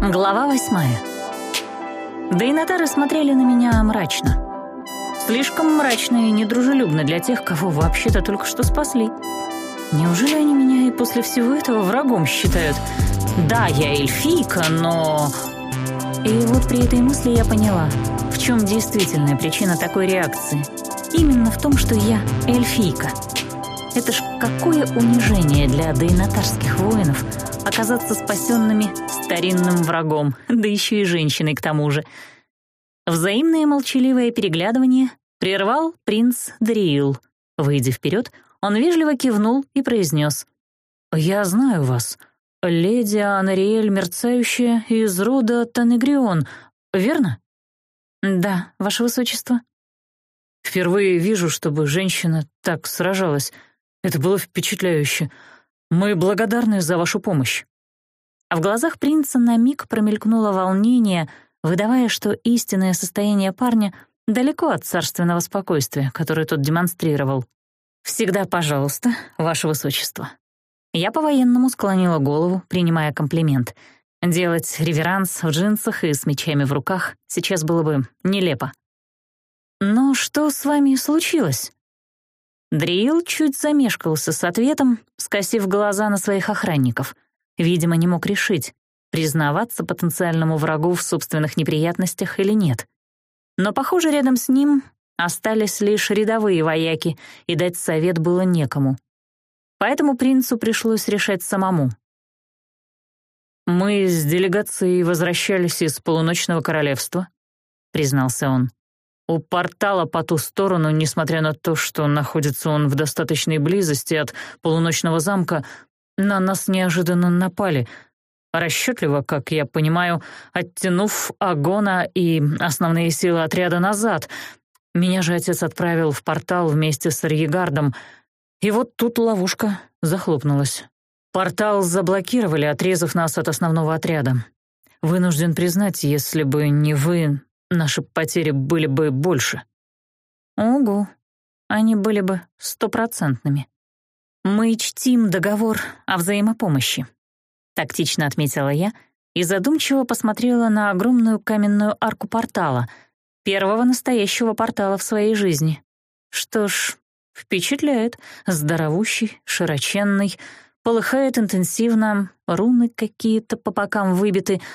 Глава восьмая. Дейнатары смотрели на меня мрачно. Слишком мрачно и недружелюбно для тех, кого вообще-то только что спасли. Неужели они меня и после всего этого врагом считают? Да, я эльфийка, но... И вот при этой мысли я поняла, в чем действительная причина такой реакции. Именно в том, что я эльфийка. Это ж какое унижение для дейнатарских воинов — оказаться спасенными старинным врагом, да еще и женщиной к тому же. Взаимное молчаливое переглядывание прервал принц Дриил. Выйдя вперед, он вежливо кивнул и произнес. «Я знаю вас. Леди Анариэль Мерцающая из рода Танегрион, верно?» «Да, ваше высочество». «Впервые вижу, чтобы женщина так сражалась. Это было впечатляюще. Мы благодарны за вашу помощь». А В глазах принца на миг промелькнуло волнение, выдавая, что истинное состояние парня далеко от царственного спокойствия, которое тот демонстрировал. «Всегда пожалуйста, ваше высочество». Я по-военному склонила голову, принимая комплимент. Делать реверанс в джинсах и с мечами в руках сейчас было бы нелепо. «Но что с вами случилось?» Дриил чуть замешкался с ответом, скосив глаза на своих охранников. Видимо, не мог решить, признаваться потенциальному врагу в собственных неприятностях или нет. Но, похоже, рядом с ним остались лишь рядовые вояки, и дать совет было некому. Поэтому принцу пришлось решать самому. «Мы с делегацией возвращались из полуночного королевства», — признался он. У портала по ту сторону, несмотря на то, что находится он в достаточной близости от полуночного замка, на нас неожиданно напали, расчетливо, как я понимаю, оттянув Агона и основные силы отряда назад. Меня же отец отправил в портал вместе с Арьегардом. И вот тут ловушка захлопнулась. Портал заблокировали, отрезав нас от основного отряда. Вынужден признать, если бы не вы, наши потери были бы больше». «Угу, они были бы стопроцентными. Мы чтим договор о взаимопомощи», — тактично отметила я и задумчиво посмотрела на огромную каменную арку портала, первого настоящего портала в своей жизни. Что ж, впечатляет, здоровущий, широченный, полыхает интенсивно, руны какие-то по бокам выбиты —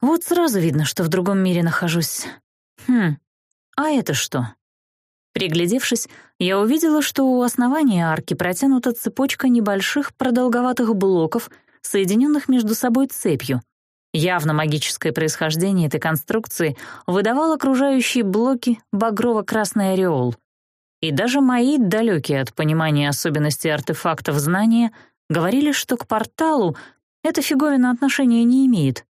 вот сразу видно, что в другом мире нахожусь. Хм, а это что? Приглядевшись, я увидела, что у основания арки протянута цепочка небольших продолговатых блоков, соединенных между собой цепью. Явно магическое происхождение этой конструкции выдавал окружающие блоки багрово-красный ореол. И даже мои, далекие от понимания особенностей артефактов знания, говорили, что к порталу эта фиговина отношения не имеет.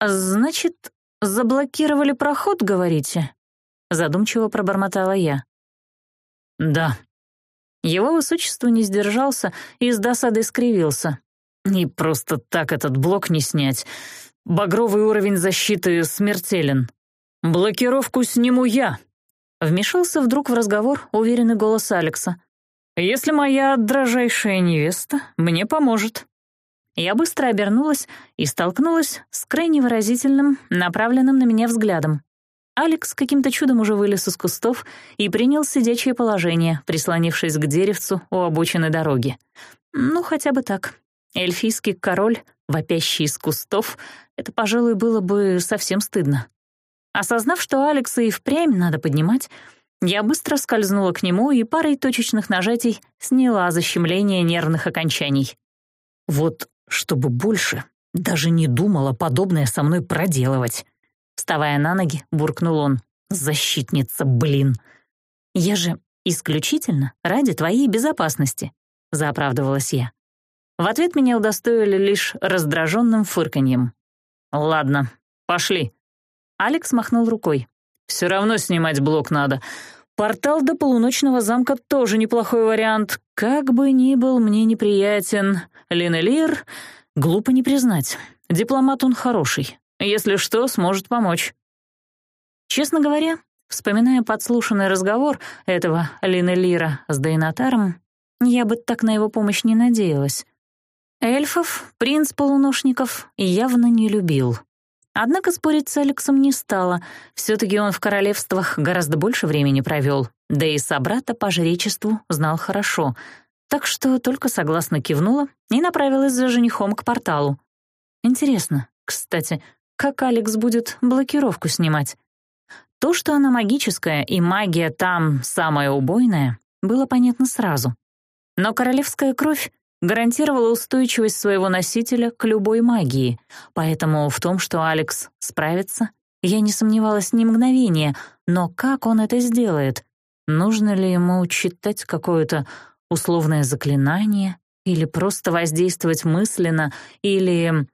«Значит, заблокировали проход, говорите?» — задумчиво пробормотала я. «Да». Его высочество не сдержался и с досадой скривился. «И просто так этот блок не снять. Багровый уровень защиты смертелен. Блокировку сниму я!» Вмешался вдруг в разговор уверенный голос Алекса. «Если моя дрожайшая невеста мне поможет». Я быстро обернулась и столкнулась с крайне выразительным, направленным на меня взглядом. Алекс каким-то чудом уже вылез из кустов и принял сидячее положение, прислонившись к деревцу у обочины дороги. Ну, хотя бы так. Эльфийский король, вопящий из кустов, это, пожалуй, было бы совсем стыдно. Осознав, что Алекса и впрямь надо поднимать, я быстро скользнула к нему и парой точечных нажатий сняла защемление нервных окончаний. Вот чтобы больше даже не думала подобное со мной проделывать. Вставая на ноги, буркнул он. «Защитница, блин!» «Я же исключительно ради твоей безопасности», — заоправдывалась я. В ответ меня удостоили лишь раздраженным фырканьем. «Ладно, пошли». Алекс махнул рукой. «Все равно снимать блок надо. Портал до полуночного замка тоже неплохой вариант. Как бы ни был мне неприятен, Линелир, глупо не признать. Дипломат он хороший. Если что, сможет помочь. Честно говоря, вспоминая подслушанный разговор этого Линелира с Дейнатаром, я бы так на его помощь не надеялась. Эльфов принц полуношников явно не любил. Однако спорить с Алексом не стала. Все-таки он в королевствах гораздо больше времени провел, да и собрата по жречеству знал хорошо. Так что только согласно кивнула и направилась за женихом к порталу. Интересно, кстати, как Алекс будет блокировку снимать? То, что она магическая и магия там самая убойная, было понятно сразу. Но королевская кровь гарантировала устойчивость своего носителя к любой магии, поэтому в том, что Алекс справится, я не сомневалась ни мгновения, но как он это сделает? Нужно ли ему читать какое-то условное заклинание или просто воздействовать мысленно, или...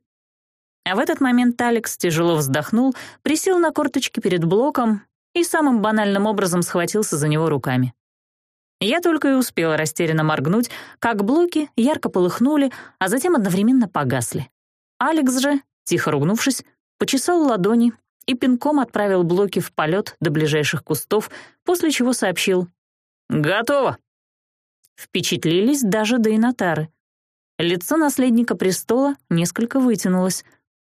А в этот момент Алекс тяжело вздохнул, присел на корточки перед блоком и самым банальным образом схватился за него руками. Я только и успела растерянно моргнуть, как блоки ярко полыхнули, а затем одновременно погасли. Алекс же, тихо ругнувшись, почесал ладони и пинком отправил блоки в полет до ближайших кустов, после чего сообщил «Готово!». Впечатлились даже дейнатары. Лицо наследника престола несколько вытянулось.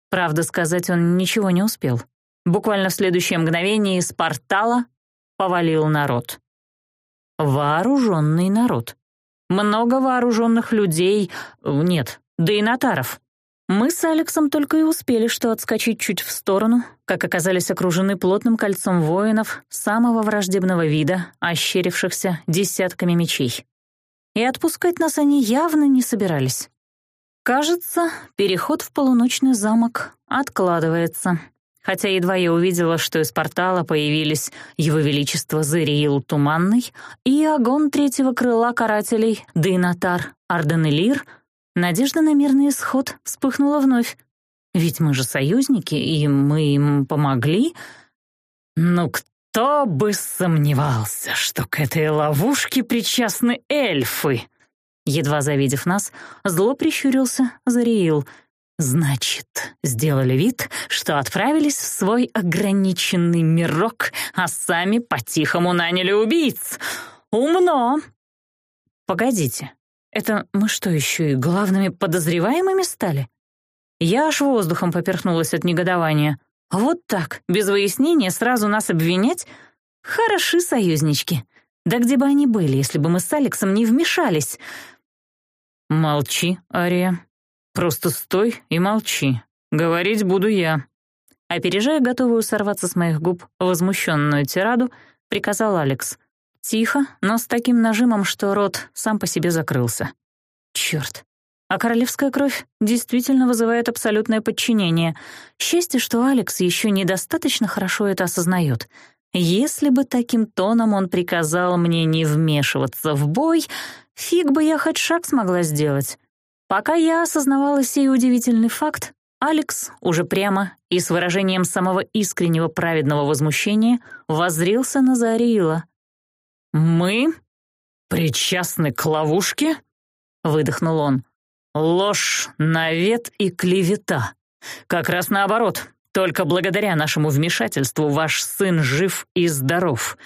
Правда, сказать он ничего не успел. Буквально в следующее мгновение из портала повалил народ вооруженный народ. Много вооруженных людей... Нет, да и нотаров. Мы с Алексом только и успели что отскочить чуть в сторону, как оказались окружены плотным кольцом воинов самого враждебного вида, ощерившихся десятками мечей. И отпускать нас они явно не собирались. Кажется, переход в полуночный замок откладывается хотя едва я увидела, что из портала появились Его Величество Зыриил Туманный и огонь третьего крыла карателей Дейнатар Арденелир, надежда на мирный исход вспыхнула вновь. Ведь мы же союзники, и мы им помогли. Ну кто бы сомневался, что к этой ловушке причастны эльфы? Едва завидев нас, зло прищурился Зариил — Значит, сделали вид, что отправились в свой ограниченный мирок, а сами по-тихому наняли убийц. Умно. Погодите, это мы что, еще и главными подозреваемыми стали? Я аж воздухом поперхнулась от негодования. Вот так, без выяснения, сразу нас обвинять? Хороши союзнички. Да где бы они были, если бы мы с Алексом не вмешались? Молчи, Ария, Просто стой и молчи. Говорить буду я». Опережая готовую сорваться с моих губ возмущенную тираду, приказал Алекс. Тихо, но с таким нажимом, что рот сам по себе закрылся. Черт. А королевская кровь действительно вызывает абсолютное подчинение. Счастье, что Алекс еще недостаточно хорошо это осознает. Если бы таким тоном он приказал мне не вмешиваться в бой, фиг бы я хоть шаг смогла сделать. Пока я осознавала сей удивительный факт, Алекс уже прямо и с выражением самого искреннего праведного возмущения воззрился на Зариила. «Мы причастны к ловушке?» — выдохнул он. «Ложь, навет и клевета. Как раз наоборот. Только благодаря нашему вмешательству ваш сын жив и здоров.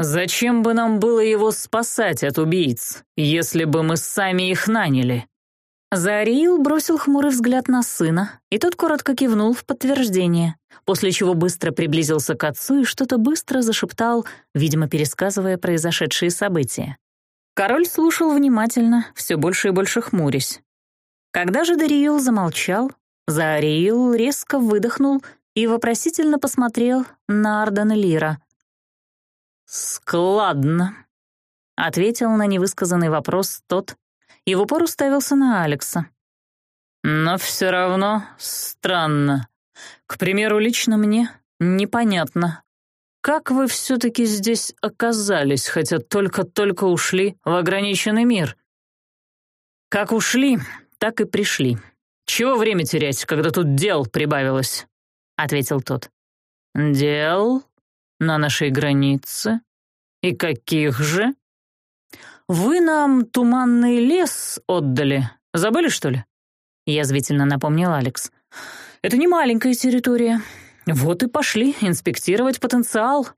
Зачем бы нам было его спасать от убийц, если бы мы сами их наняли?» Зариил бросил хмурый взгляд на сына, и тот коротко кивнул в подтверждение, после чего быстро приблизился к отцу и что-то быстро зашептал, видимо, пересказывая произошедшие события. Король слушал внимательно, все больше и больше хмурясь. Когда же Дариил замолчал, Зариил резко выдохнул и вопросительно посмотрел на Ардена Лира. «Складно», — ответил на невысказанный вопрос тот, и в упор уставился на Алекса. «Но все равно странно. К примеру, лично мне непонятно, как вы все-таки здесь оказались, хотя только-только ушли в ограниченный мир?» «Как ушли, так и пришли. Чего время терять, когда тут дел прибавилось?» — ответил тот. «Дел? На нашей границе? И каких же?» «Вы нам туманный лес отдали. Забыли, что ли?» Язвительно напомнил Алекс. «Это не маленькая территория. Вот и пошли инспектировать потенциал».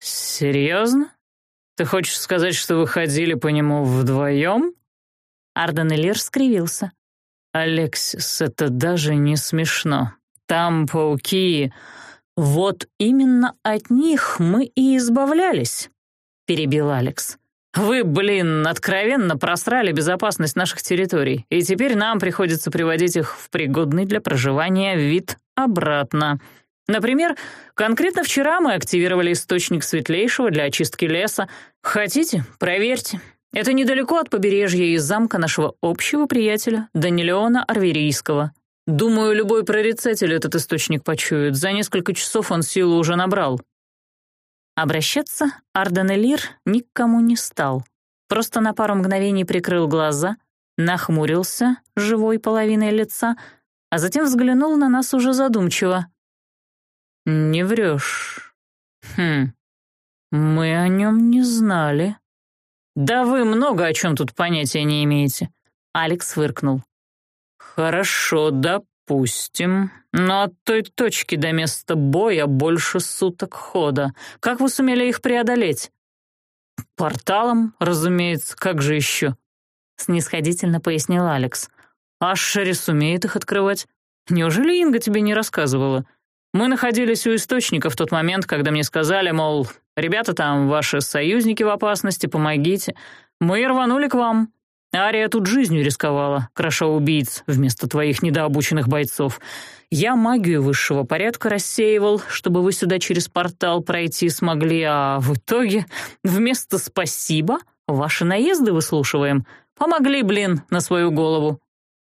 «Серьезно? Ты хочешь сказать, что вы ходили по нему вдвоем?» Арден Элир скривился. «Алексис, это даже не смешно. Там пауки...» «Вот именно от них мы и избавлялись», — перебил Алекс. Вы, блин, откровенно просрали безопасность наших территорий, и теперь нам приходится приводить их в пригодный для проживания вид обратно. Например, конкретно вчера мы активировали источник светлейшего для очистки леса. Хотите? Проверьте. Это недалеко от побережья и замка нашего общего приятеля Данилеона Арверийского. Думаю, любой прорицатель этот источник почует. За несколько часов он силу уже набрал. Обращаться Арденелир никому не стал. Просто на пару мгновений прикрыл глаза, нахмурился живой половиной лица, а затем взглянул на нас уже задумчиво. «Не врешь. Хм, мы о нем не знали». «Да вы много о чем тут понятия не имеете», — Алекс выркнул. «Хорошо, допустим. Но от той точки до места боя больше суток хода. Как вы сумели их преодолеть? Порталом, разумеется, как же еще? Снисходительно пояснил Алекс. А Шерри сумеет их открывать. Неужели Инга тебе не рассказывала? Мы находились у источника в тот момент, когда мне сказали, мол, ребята там, ваши союзники в опасности, помогите. Мы рванули к вам. Ария тут жизнью рисковала, кроша убийц вместо твоих недообученных бойцов. Я магию высшего порядка рассеивал, чтобы вы сюда через портал пройти смогли, а в итоге вместо «спасибо» ваши наезды выслушиваем. Помогли, блин, на свою голову.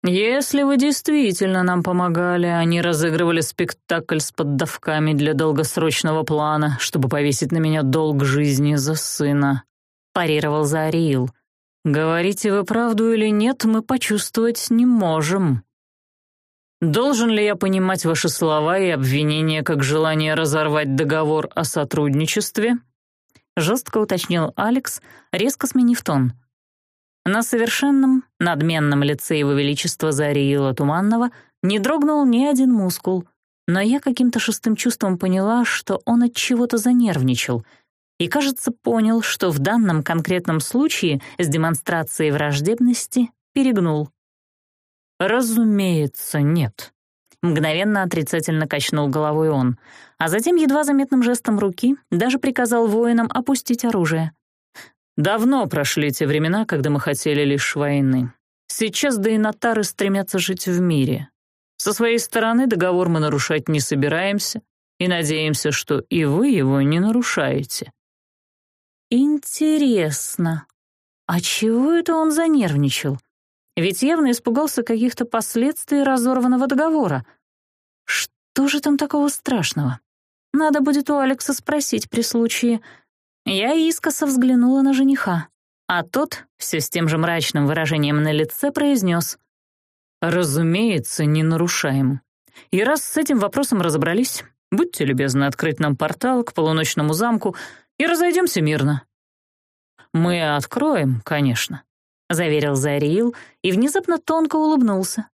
Если вы действительно нам помогали, они разыгрывали спектакль с поддавками для долгосрочного плана, чтобы повесить на меня долг жизни за сына», — парировал Зариил. «Говорите вы правду или нет, мы почувствовать не можем». «Должен ли я понимать ваши слова и обвинения как желание разорвать договор о сотрудничестве?» Жестко уточнил Алекс, резко сменив тон. На совершенном, надменном лице его величества Зариила Туманного не дрогнул ни один мускул, но я каким-то шестым чувством поняла, что он от чего-то занервничал — и, кажется, понял, что в данном конкретном случае с демонстрацией враждебности перегнул. «Разумеется, нет», — мгновенно отрицательно качнул головой он, а затем едва заметным жестом руки даже приказал воинам опустить оружие. «Давно прошли те времена, когда мы хотели лишь войны. Сейчас да и нотары стремятся жить в мире. Со своей стороны договор мы нарушать не собираемся и надеемся, что и вы его не нарушаете. Интересно, а чего это он занервничал? Ведь явно испугался каких-то последствий разорванного договора. Что же там такого страшного? Надо будет у Алекса спросить при случае. Я искоса взглянула на жениха, а тот, все с тем же мрачным выражением на лице, произнес. «Разумеется, не нарушаем. И раз с этим вопросом разобрались, будьте любезны открыть нам портал к полуночному замку, и разойдемся мирно». «Мы откроем, конечно», — заверил Зариил и внезапно тонко улыбнулся.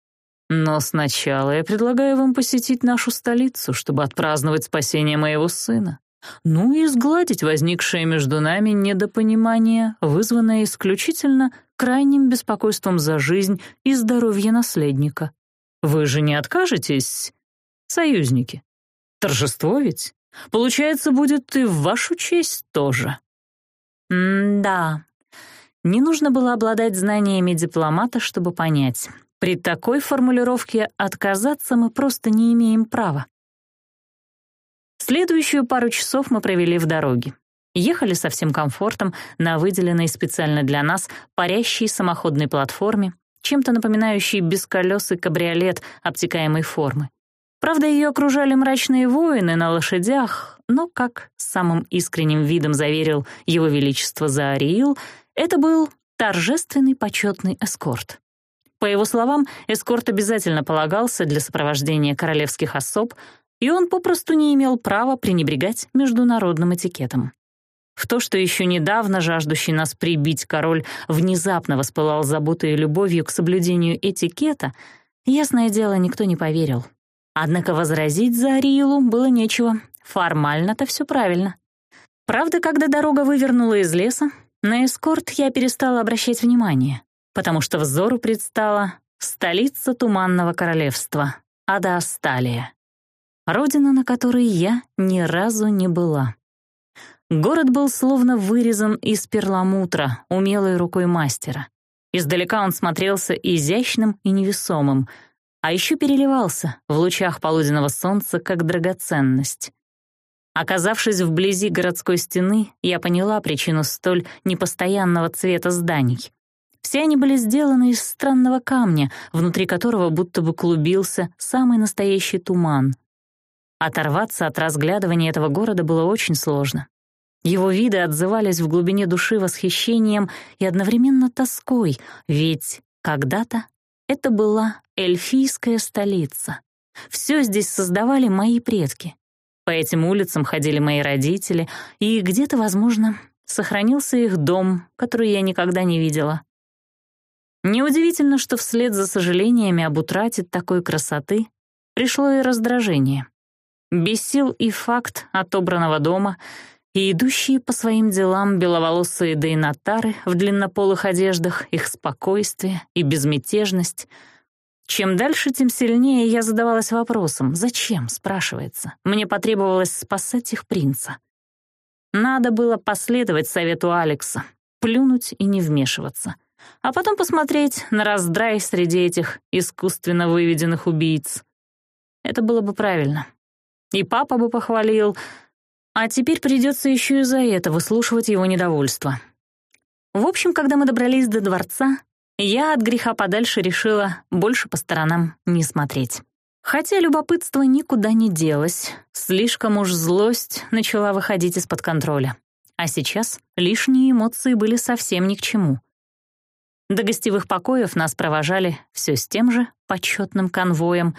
«Но сначала я предлагаю вам посетить нашу столицу, чтобы отпраздновать спасение моего сына, ну и сгладить возникшее между нами недопонимание, вызванное исключительно крайним беспокойством за жизнь и здоровье наследника. Вы же не откажетесь, союзники? Торжество ведь?» Получается, будет и в вашу честь тоже». «М-да». Не нужно было обладать знаниями дипломата, чтобы понять. При такой формулировке отказаться мы просто не имеем права. Следующую пару часов мы провели в дороге. Ехали со всем комфортом на выделенной специально для нас парящей самоходной платформе, чем-то напоминающей бесколёсый кабриолет обтекаемой формы. Правда, ее окружали мрачные воины на лошадях, но, как самым искренним видом заверил его величество Заариил, это был торжественный почетный эскорт. По его словам, эскорт обязательно полагался для сопровождения королевских особ, и он попросту не имел права пренебрегать международным этикетом. В то, что еще недавно жаждущий нас прибить король внезапно воспылал заботой и любовью к соблюдению этикета, ясное дело, никто не поверил. Однако возразить Зариилу было нечего. Формально-то все правильно. Правда, когда дорога вывернула из леса, на эскорт я перестала обращать внимание, потому что взору предстала столица Туманного Королевства — Адасталия, Родина, на которой я ни разу не была. Город был словно вырезан из перламутра, умелой рукой мастера. Издалека он смотрелся изящным и невесомым — а еще переливался в лучах полуденного солнца как драгоценность. Оказавшись вблизи городской стены, я поняла причину столь непостоянного цвета зданий. Все они были сделаны из странного камня, внутри которого будто бы клубился самый настоящий туман. Оторваться от разглядывания этого города было очень сложно. Его виды отзывались в глубине души восхищением и одновременно тоской, ведь когда-то это была эльфийская столица. Все здесь создавали мои предки. По этим улицам ходили мои родители, и где-то, возможно, сохранился их дом, который я никогда не видела. Неудивительно, что вслед за сожалениями об утрате такой красоты пришло и раздражение. Бесил и факт отобранного дома, и идущие по своим делам беловолосые дейнатары в длиннополых одеждах, их спокойствие и безмятежность. Чем дальше, тем сильнее я задавалась вопросом «Зачем?» — спрашивается. Мне потребовалось спасать их принца. Надо было последовать совету Алекса, плюнуть и не вмешиваться, а потом посмотреть на раздрай среди этих искусственно выведенных убийц. Это было бы правильно. И папа бы похвалил — а теперь придется еще и за это выслушивать его недовольство. В общем, когда мы добрались до дворца, я от греха подальше решила больше по сторонам не смотреть. Хотя любопытство никуда не делось, слишком уж злость начала выходить из-под контроля. А сейчас лишние эмоции были совсем ни к чему. До гостевых покоев нас провожали все с тем же почетным конвоем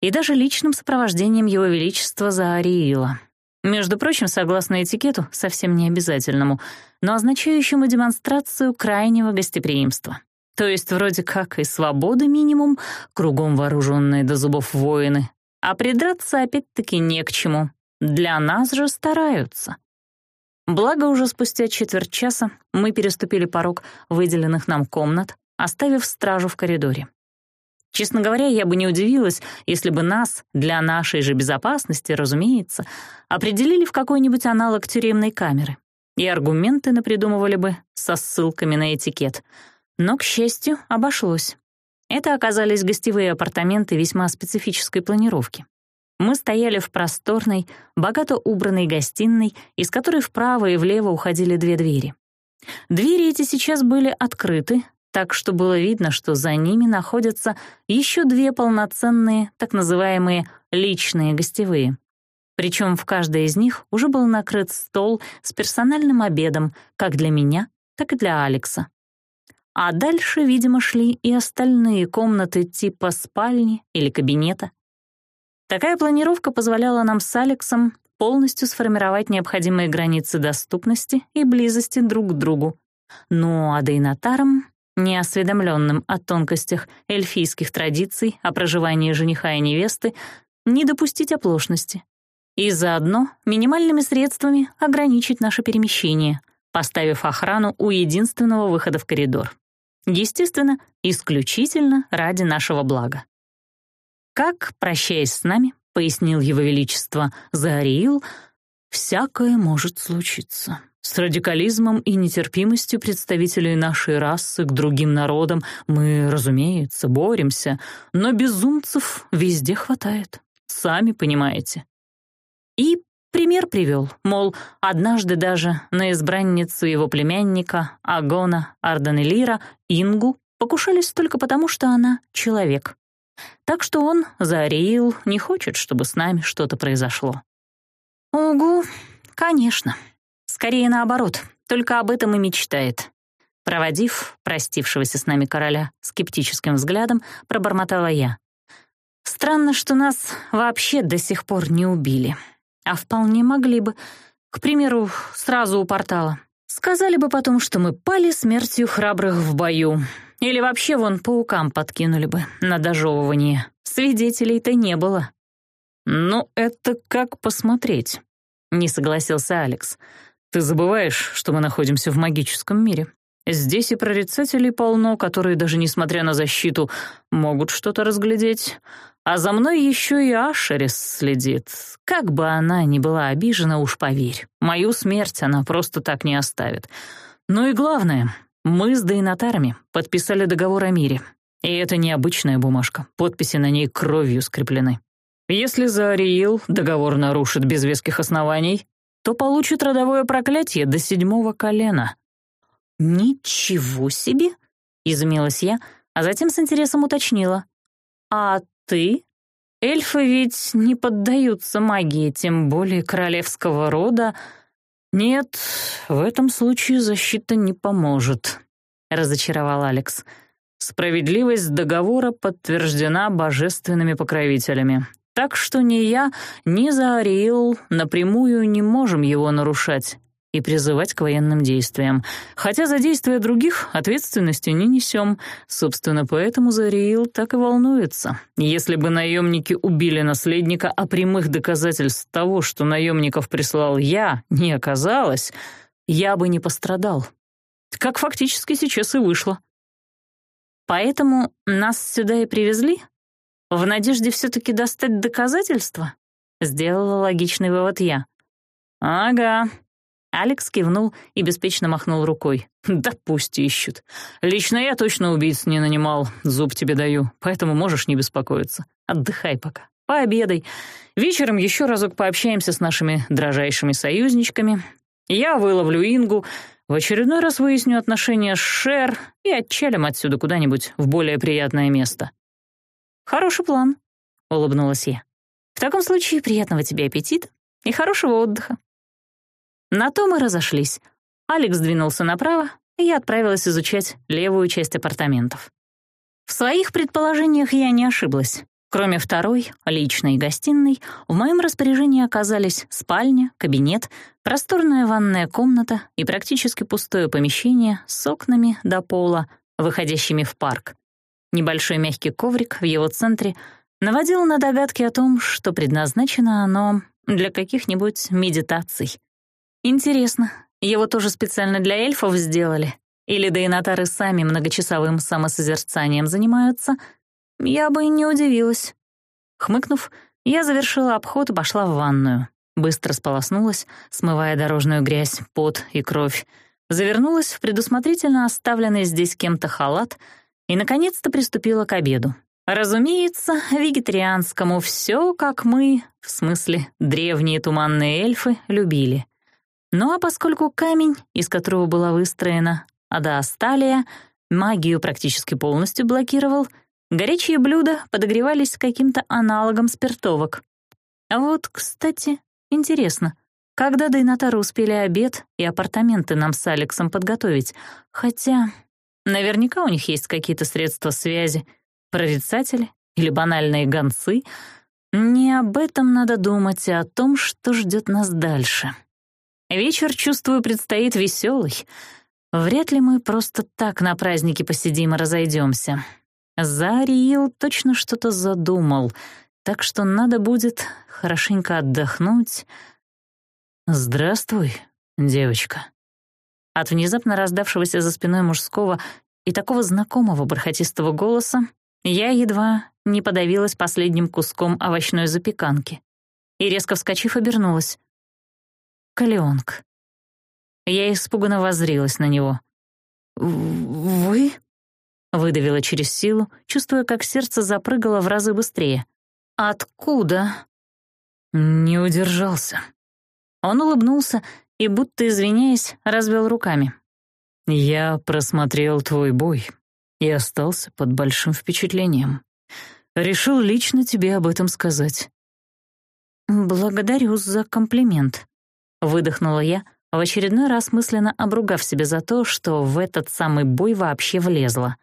и даже личным сопровождением Его Величества Заариила — между прочим, согласно этикету, совсем не обязательному, но означающему демонстрацию крайнего гостеприимства. То есть вроде как и свободы минимум, кругом вооруженные до зубов воины, а придраться опять-таки не к чему. Для нас же стараются. Благо, уже спустя четверть часа мы переступили порог выделенных нам комнат, оставив стражу в коридоре. Честно говоря, я бы не удивилась, если бы нас, для нашей же безопасности, разумеется, определили в какой-нибудь аналог тюремной камеры. И аргументы напридумывали бы со ссылками на этикет. Но, к счастью, обошлось. Это оказались гостевые апартаменты весьма специфической планировки. Мы стояли в просторной, богато убранной гостиной, из которой вправо и влево уходили две двери. Двери эти сейчас были открыты, так что было видно, что за ними находятся еще две полноценные, так называемые «личные гостевые». Причем в каждой из них уже был накрыт стол с персональным обедом как для меня, так и для Алекса. А дальше, видимо, шли и остальные комнаты типа спальни или кабинета. Такая планировка позволяла нам с Алексом полностью сформировать необходимые границы доступности и близости друг к другу. Ну а Дейнатарам неосведомленным о тонкостях эльфийских традиций, о проживании жениха и невесты, не допустить оплошности. И заодно минимальными средствами ограничить наше перемещение, поставив охрану у единственного выхода в коридор. Естественно, исключительно ради нашего блага. Как, прощаясь с нами, пояснил его величество Зариил, «всякое может случиться». С радикализмом и нетерпимостью представителей нашей расы к другим народам мы, разумеется, боремся, но безумцев везде хватает, сами понимаете. И пример привел, мол, однажды даже на избранницу его племянника Агона Арданелира Ингу покушались только потому, что она человек. Так что он, Зариил, не хочет, чтобы с нами что-то произошло. «Угу, конечно», Скорее наоборот, только об этом и мечтает. Проводив простившегося с нами короля скептическим взглядом, пробормотала я. «Странно, что нас вообще до сих пор не убили. А вполне могли бы. К примеру, сразу у портала. Сказали бы потом, что мы пали смертью храбрых в бою. Или вообще вон паукам подкинули бы на дожевывание. Свидетелей-то не было». «Ну, это как посмотреть», — не согласился Алекс. «Алекс». Ты забываешь, что мы находимся в магическом мире. Здесь и прорицателей полно, которые даже несмотря на защиту могут что-то разглядеть. А за мной еще и Ашерис следит. Как бы она ни была обижена, уж поверь, мою смерть она просто так не оставит. Ну и главное, мы с Дейнатарами подписали договор о мире. И это необычная бумажка, подписи на ней кровью скреплены. Если за Ариил договор нарушит без веских оснований, то получит родовое проклятие до седьмого колена». «Ничего себе!» — изумилась я, а затем с интересом уточнила. «А ты? Эльфы ведь не поддаются магии, тем более королевского рода». «Нет, в этом случае защита не поможет», — разочаровал Алекс. «Справедливость договора подтверждена божественными покровителями. Так что ни я, ни Заариил напрямую не можем его нарушать и призывать к военным действиям. Хотя за действия других ответственности не несем. Собственно, поэтому Зариил так и волнуется. Если бы наемники убили наследника, а прямых доказательств того, что наемников прислал я, не оказалось, я бы не пострадал. Как фактически сейчас и вышло. Поэтому нас сюда и привезли? В надежде все-таки достать доказательства? Сделала логичный вывод я. Ага. Алекс кивнул и беспечно махнул рукой. Да пусть ищут. Лично я точно убийц не нанимал, зуб тебе даю, поэтому можешь не беспокоиться. Отдыхай пока. Пообедай. Вечером еще разок пообщаемся с нашими дрожайшими союзничками. Я выловлю Ингу, в очередной раз выясню отношения с Шер и отчалим отсюда куда-нибудь в более приятное место. «Хороший план», — улыбнулась я. «В таком случае приятного тебе аппетита и хорошего отдыха». На то мы разошлись. Алекс двинулся направо, и я отправилась изучать левую часть апартаментов. В своих предположениях я не ошиблась. Кроме второй, личной гостиной, в моем распоряжении оказались спальня, кабинет, просторная ванная комната и практически пустое помещение с окнами до пола, выходящими в парк. Небольшой мягкий коврик в его центре наводил на догадки о том, что предназначено оно для каких-нибудь медитаций. Интересно, его тоже специально для эльфов сделали? Или да сами многочасовым самосозерцанием занимаются? Я бы и не удивилась. Хмыкнув, я завершила обход и пошла в ванную. Быстро сполоснулась, смывая дорожную грязь, пот и кровь. Завернулась в предусмотрительно оставленный здесь кем-то халат — и, наконец-то, приступила к обеду. Разумеется, вегетарианскому все, как мы, в смысле, древние туманные эльфы, любили. Ну а поскольку камень, из которого была выстроена Адаасталия, магию практически полностью блокировал, горячие блюда подогревались каким-то аналогом спиртовок. А вот, кстати, интересно, когда Дейнатары успели обед и апартаменты нам с Алексом подготовить? Хотя Наверняка у них есть какие-то средства связи, прорицатели или банальные гонцы. Не об этом надо думать, а о том, что ждет нас дальше. Вечер, чувствую, предстоит веселый. Вряд ли мы просто так на празднике посидим и разойдемся. Зариил точно что-то задумал, так что надо будет хорошенько отдохнуть. «Здравствуй, девочка», от внезапно раздавшегося за спиной мужского и такого знакомого бархатистого голоса я едва не подавилась последним куском овощной запеканки и, резко вскочив, обернулась. Калеонг. Я испуганно воззрилась на него. «Вы?» — выдавила через силу, чувствуя, как сердце запрыгало в разы быстрее. «Откуда?» Не удержался. Он улыбнулся, и, будто извиняясь, развел руками. «Я просмотрел твой бой и остался под большим впечатлением. Решил лично тебе об этом сказать». «Благодарю за комплимент», — выдохнула я, в очередной раз мысленно обругав себя за то, что в этот самый бой вообще влезла.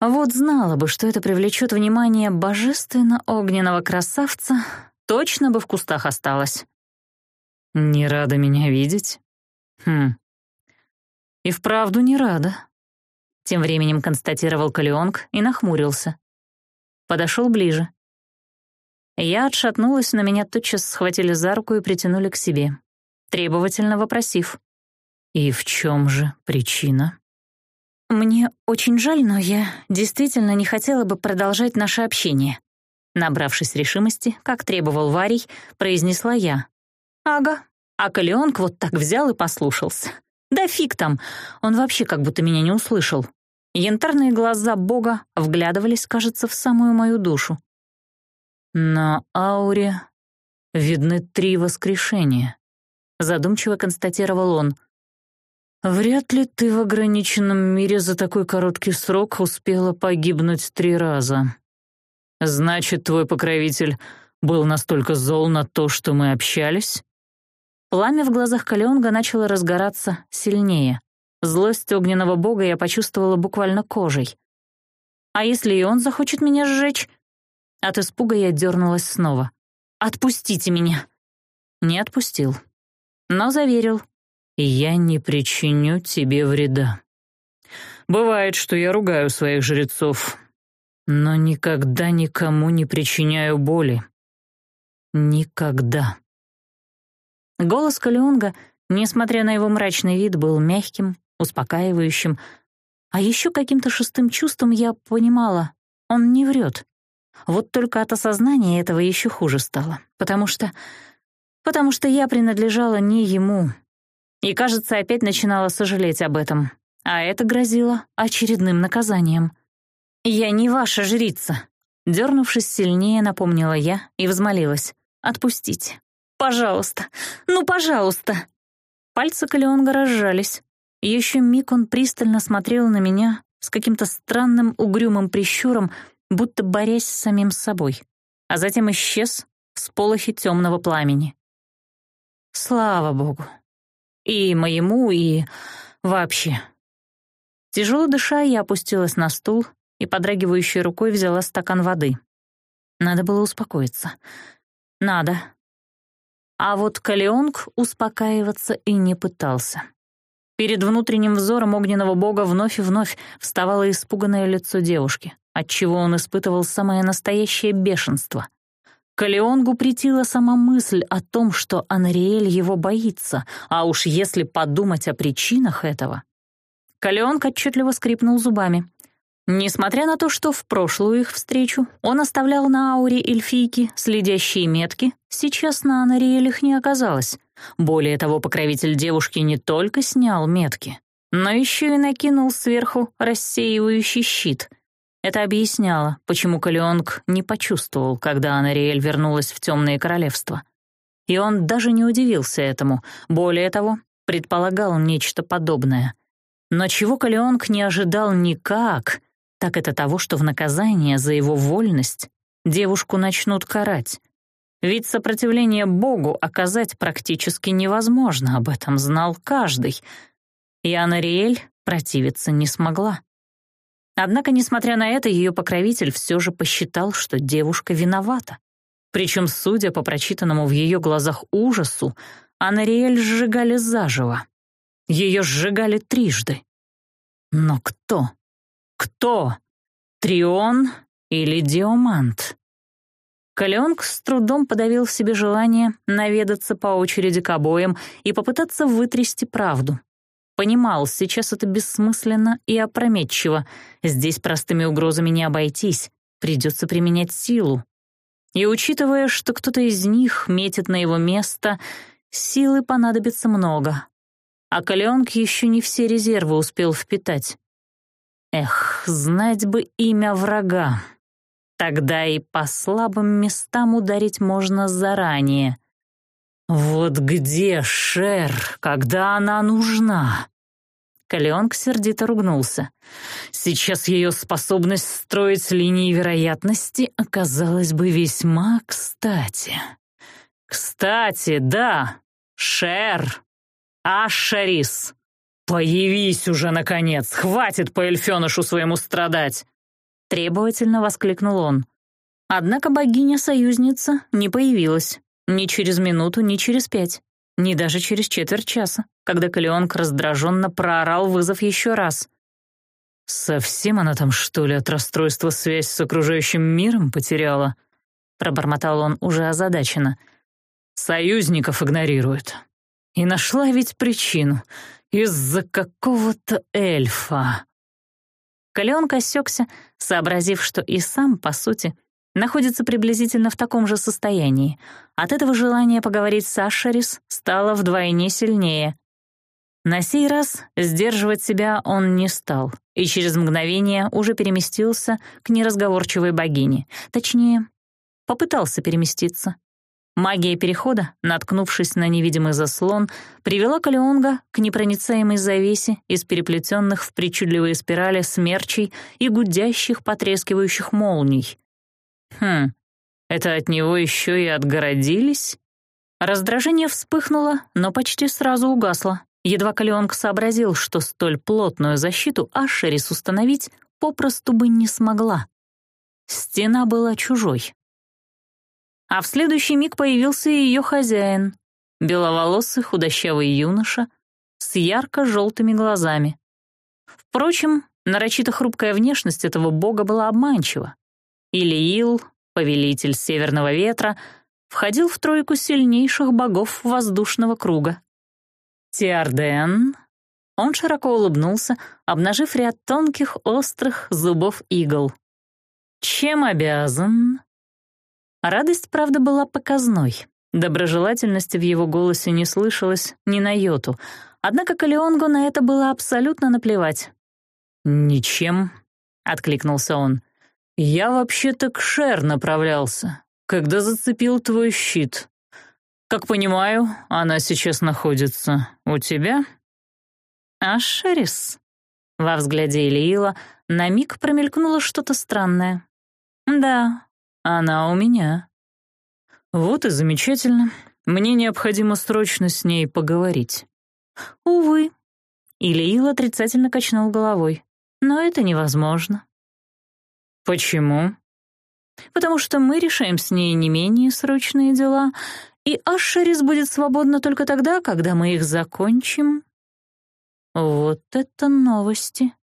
Вот знала бы, что это привлечет внимание божественно-огненного красавца, точно бы в кустах осталась. «Не рада меня видеть?» «Хм. И вправду не рада», — тем временем констатировал Калионг и нахмурился. Подошел ближе. Я отшатнулась, на меня тотчас схватили за руку и притянули к себе, требовательно вопросив. «И в чем же причина?» «Мне очень жаль, но я действительно не хотела бы продолжать наше общение», набравшись решимости, как требовал Варий, произнесла я. «Ага, а Калеонг вот так взял и послушался. Да фиг там, он вообще как будто меня не услышал. Янтарные глаза бога вглядывались, кажется, в самую мою душу. На ауре видны три воскрешения, задумчиво констатировал он. Вряд ли ты в ограниченном мире за такой короткий срок успела погибнуть три раза. Значит, твой покровитель был настолько зол на то, что мы общались? Пламя в глазах Калеонга начало разгораться сильнее. Злость огненного бога я почувствовала буквально кожей. «А если и он захочет меня сжечь?» От испуга я дернулась снова. «Отпустите меня!» Не отпустил, но заверил. «Я не причиню тебе вреда. Бывает, что я ругаю своих жрецов, но никогда никому не причиняю боли. Никогда». Голос Калеонга, несмотря на его мрачный вид, был мягким, успокаивающим, а еще каким-то шестым чувством я понимала, он не врет. Вот только от осознания этого еще хуже стало, потому что... потому что я принадлежала не ему. И, кажется, опять начинала сожалеть об этом, а это грозило очередным наказанием. «Я не ваша жрица», — дернувшись сильнее, напомнила я и взмолилась. «Отпустите, Пожалуйста! Ну, пожалуйста!» Пальцы Калеонга разжались. Еще миг он пристально смотрел на меня с каким-то странным угрюмым прищуром, будто борясь с самим собой, а затем исчез в сполохе темного пламени. Слава богу. И моему, и вообще. Тяжело дыша, я опустилась на стул и подрагивающей рукой взяла стакан воды. Надо было успокоиться. Надо. А вот Калеонг успокаиваться и не пытался. Перед внутренним взором огненного бога вновь и вновь вставало испуганное лицо девушки, отчего он испытывал самое настоящее бешенство. Калеонгу притила сама мысль о том, что Анариэль его боится, а уж если подумать о причинах этого... Калеонг отчетливо скрипнул зубами — Несмотря на то, что в прошлую их встречу он оставлял на ауре эльфийки следящие метки, сейчас на Анариэлях не оказалось. Более того, покровитель девушки не только снял метки, но еще и накинул сверху рассеивающий щит. Это объясняло, почему Калионг не почувствовал, когда Анариэль вернулась в Темное Королевство. И он даже не удивился этому, более того, предполагал нечто подобное. Но чего Калионг не ожидал никак — так это того, что в наказание за его вольность девушку начнут карать. Ведь сопротивление Богу оказать практически невозможно, об этом знал каждый. И Анариэль противиться не смогла. Однако, несмотря на это, ее покровитель все же посчитал, что девушка виновата. Причем, судя по прочитанному в ее глазах ужасу, Анариэль сжигали заживо. Ее сжигали трижды. Но кто? Кто? Трион или Диомант? Калеонг с трудом подавил в себе желание наведаться по очереди к обоим и попытаться вытрясти правду. Понимал, сейчас это бессмысленно и опрометчиво. Здесь простыми угрозами не обойтись, придется применять силу. И учитывая, что кто-то из них метит на его место, силы понадобится много. А Калеонг еще не все резервы успел впитать. Эх, знать бы имя врага. Тогда и по слабым местам ударить можно заранее. Вот где Шер, когда она нужна? Калеонг сердито ругнулся. Сейчас ее способность строить линии вероятности оказалась бы весьма кстати. Кстати, да, Шер, Ашарис. «Появись уже, наконец! Хватит по эльфенышу своему страдать!» Требовательно воскликнул он. Однако богиня-союзница не появилась. Ни через минуту, ни через пять. Ни даже через четверть часа, когда Калеонг раздраженно проорал вызов еще раз. «Совсем она там, что ли, от расстройства связь с окружающим миром потеряла?» Пробормотал он уже озадаченно. «Союзников игнорирует. И нашла ведь причину из-за какого-то эльфа». Каленка осекся, сообразив, что и сам, по сути, находится приблизительно в таком же состоянии. От этого желания поговорить с Ашерис стало вдвойне сильнее. На сей раз сдерживать себя он не стал и через мгновение уже переместился к неразговорчивой богине. Точнее, попытался переместиться. Магия перехода, наткнувшись на невидимый заслон, привела Калеонга к непроницаемой завесе из переплетенных в причудливые спирали смерчей и гудящих, потрескивающих молний. «Хм, это от него еще и отгородились?» Раздражение вспыхнуло, но почти сразу угасло. Едва Калеонг сообразил, что столь плотную защиту Ашерис установить попросту бы не смогла. Стена была чужой, а в следующий миг появился ее хозяин, беловолосый худощавый юноша с ярко-желтыми глазами. Впрочем, нарочито хрупкая внешность этого бога была обманчива. Илиил, повелитель северного ветра, входил в тройку сильнейших богов воздушного круга. Тиарден... Он широко улыбнулся, обнажив ряд тонких, острых зубов игл. «Чем обязан?» Радость, правда, была показной. Доброжелательности в его голосе не слышалось ни на йоту. Однако Калеонгу на это было абсолютно наплевать. «Ничем», — откликнулся он. «Я вообще-то к Шер направлялся, когда зацепил твой щит. Как понимаю, она сейчас находится у тебя?» «А Шерис?» Во взгляде Ильила на миг промелькнуло что-то странное. «Да, «Она у меня». «Вот и замечательно. Мне необходимо срочно с ней поговорить». «Увы». Илиил отрицательно качнул головой. «Но это невозможно». «Почему?» «Потому что мы решаем с ней не менее срочные дела, и Ашерис будет свободна только тогда, когда мы их закончим». «Вот это новости!»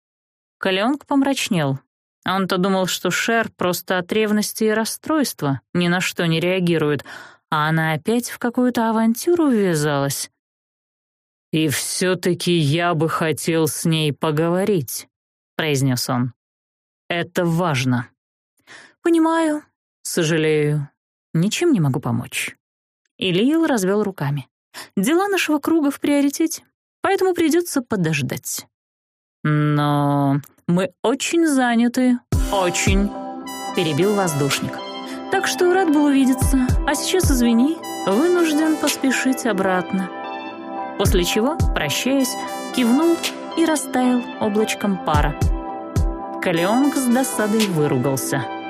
Каленк помрачнел. Он то думал, что Шер просто от ревности и расстройства ни на что не реагирует, а она опять в какую-то авантюру ввязалась. «И все-таки я бы хотел с ней поговорить», — произнес он. «Это важно». «Понимаю, сожалею, ничем не могу помочь». Ильил развел руками. «Дела нашего круга в приоритете, поэтому придется подождать». «Но...» мы очень заняты. Очень!» — перебил воздушник. «Так что рад был увидеться. А сейчас, извини, вынужден поспешить обратно». После чего, прощаясь, кивнул и растаял облачком пара. Калеонг с досадой выругался —